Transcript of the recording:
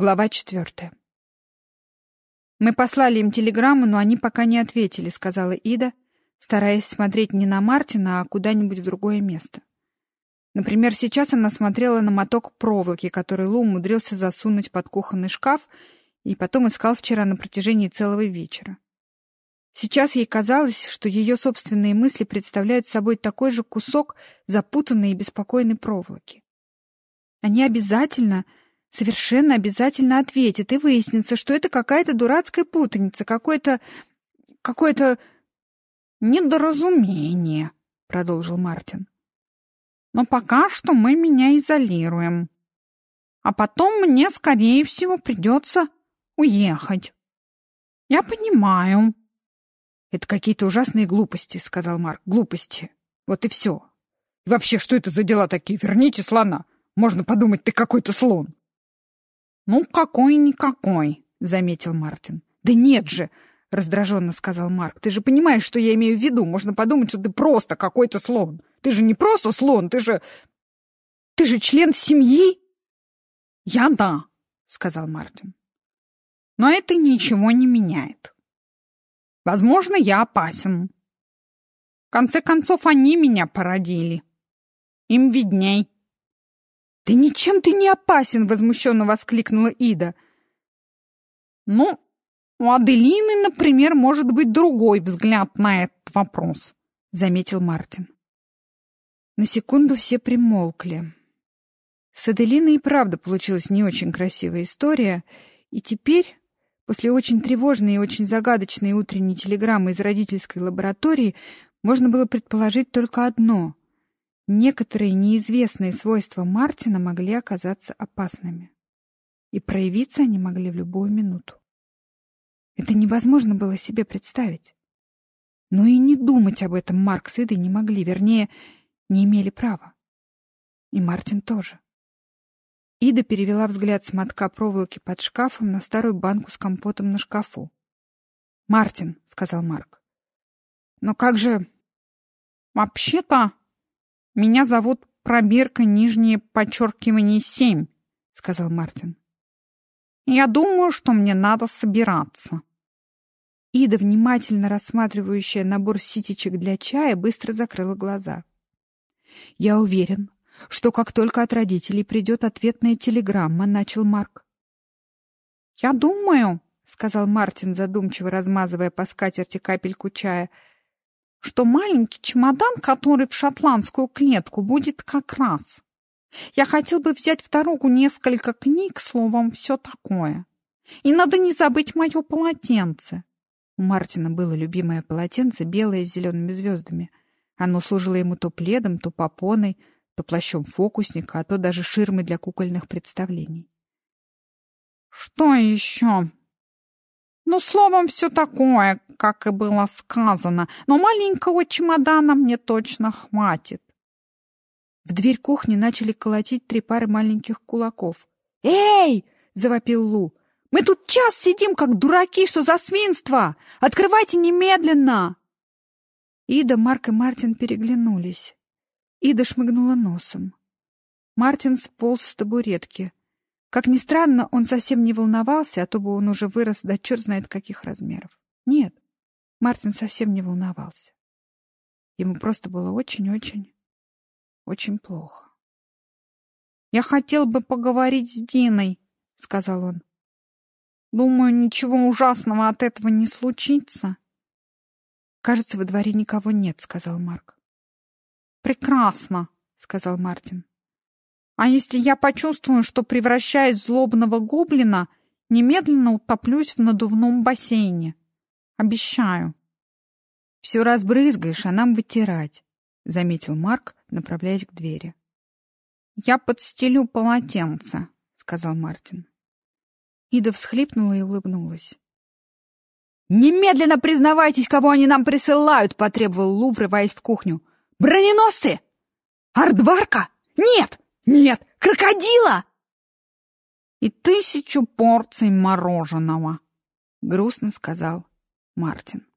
Глава четвертая. «Мы послали им телеграмму, но они пока не ответили», — сказала Ида, стараясь смотреть не на Мартина, а куда-нибудь в другое место. Например, сейчас она смотрела на моток проволоки, который Лу умудрился засунуть под кухонный шкаф и потом искал вчера на протяжении целого вечера. Сейчас ей казалось, что ее собственные мысли представляют собой такой же кусок запутанной и беспокойной проволоки. Они обязательно совершенно обязательно ответит, и выяснится, что это какая-то дурацкая путаница, какое-то... какое-то... недоразумение, — продолжил Мартин. Но пока что мы меня изолируем. А потом мне, скорее всего, придется уехать. Я понимаю. Это какие-то ужасные глупости, — сказал Марк. Глупости. Вот и все. И вообще, что это за дела такие? Верните слона. Можно подумать, ты какой-то слон. «Ну, какой-никакой», — заметил Мартин. «Да нет же!» — раздраженно сказал Марк. «Ты же понимаешь, что я имею в виду. Можно подумать, что ты просто какой-то слон. Ты же не просто слон, ты же... Ты же член семьи!» «Я да», — сказал Мартин. «Но это ничего не меняет. Возможно, я опасен. В конце концов, они меня породили. Им видней». «Да ничем ты не опасен!» — возмущенно воскликнула Ида. «Ну, у Аделины, например, может быть другой взгляд на этот вопрос», — заметил Мартин. На секунду все примолкли. С Аделиной и правда получилась не очень красивая история, и теперь, после очень тревожной и очень загадочной утренней телеграммы из родительской лаборатории, можно было предположить только одно. Некоторые неизвестные свойства Мартина могли оказаться опасными. И проявиться они могли в любую минуту. Это невозможно было себе представить. Но и не думать об этом Марк с Идой не могли, вернее, не имели права. И Мартин тоже. Ида перевела взгляд с мотка проволоки под шкафом на старую банку с компотом на шкафу. «Мартин», — сказал Марк. «Но как же...» «Вообще-то...» «Меня зовут пробирка нижнее подчеркивание семь», — сказал Мартин. «Я думаю, что мне надо собираться». Ида, внимательно рассматривающая набор ситечек для чая, быстро закрыла глаза. «Я уверен, что как только от родителей придет ответная телеграмма», — начал Марк. «Я думаю», — сказал Мартин, задумчиво размазывая по скатерти капельку чая, — что маленький чемодан, который в шотландскую клетку, будет как раз. Я хотел бы взять в дорогу несколько книг, словом, все такое. И надо не забыть мое полотенце. У Мартина было любимое полотенце, белое с зелеными звездами. Оно служило ему то пледом, то попоной, то плащом фокусника, а то даже ширмой для кукольных представлений. «Что еще?» Ну, словом, все такое, как и было сказано, но маленького чемодана мне точно хватит. В дверь кухни начали колотить три пары маленьких кулаков. «Эй!» — завопил Лу. «Мы тут час сидим, как дураки, что за свинство! Открывайте немедленно!» Ида, Марк и Мартин переглянулись. Ида шмыгнула носом. Мартин сполз с табуретки. Как ни странно, он совсем не волновался, а то бы он уже вырос до черт знает каких размеров. Нет, Мартин совсем не волновался. Ему просто было очень-очень, очень плохо. «Я хотел бы поговорить с Диной», — сказал он. «Думаю, ничего ужасного от этого не случится». «Кажется, во дворе никого нет», — сказал Марк. «Прекрасно», — сказал Мартин. А если я почувствую, что превращаюсь в злобного гоблина, немедленно утоплюсь в надувном бассейне. Обещаю. Все разбрызгаешь, а нам вытирать, — заметил Марк, направляясь к двери. Я подстелю полотенце, — сказал Мартин. Ида всхлипнула и улыбнулась. «Немедленно признавайтесь, кого они нам присылают!» — потребовал Лу, врываясь в кухню. «Броненосцы? Ардварка? Нет! Нет, крокодила! И тысячу порций мороженого, грустно сказал Мартин.